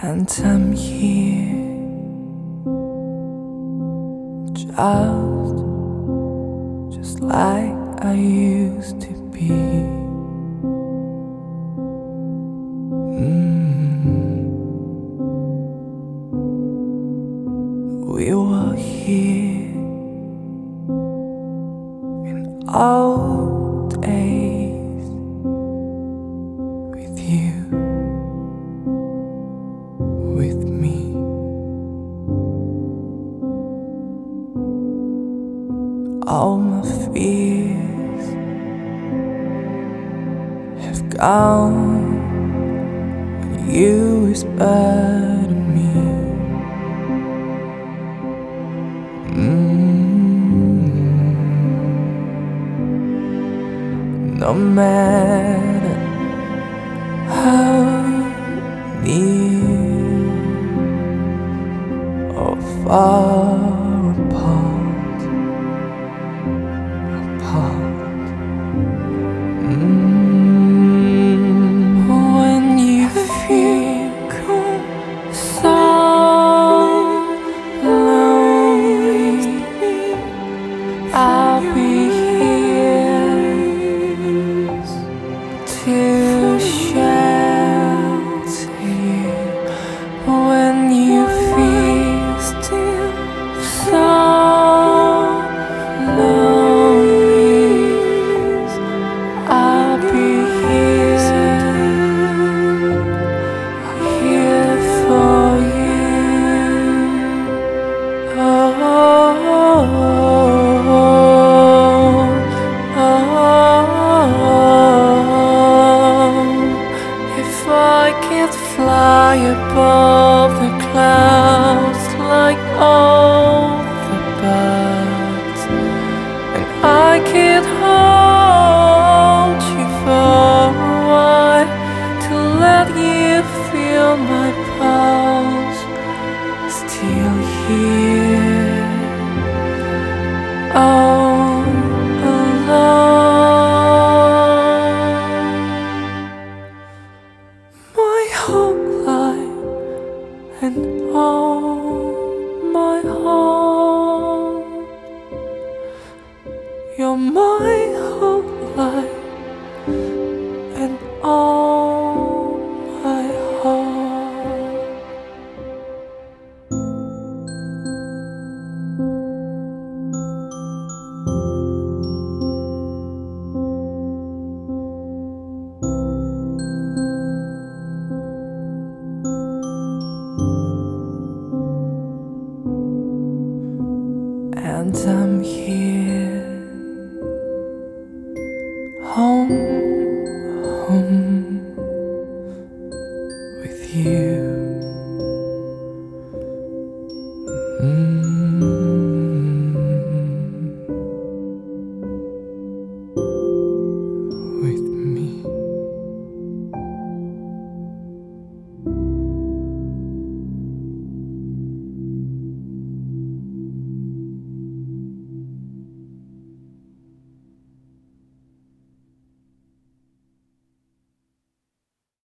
And I'm here just, just like I used to be. Mm. We were here in old days All my fears have gone when you whisper to me. Mm. No matter how near or far here all alone. My whole life and all my home you're my And I'm here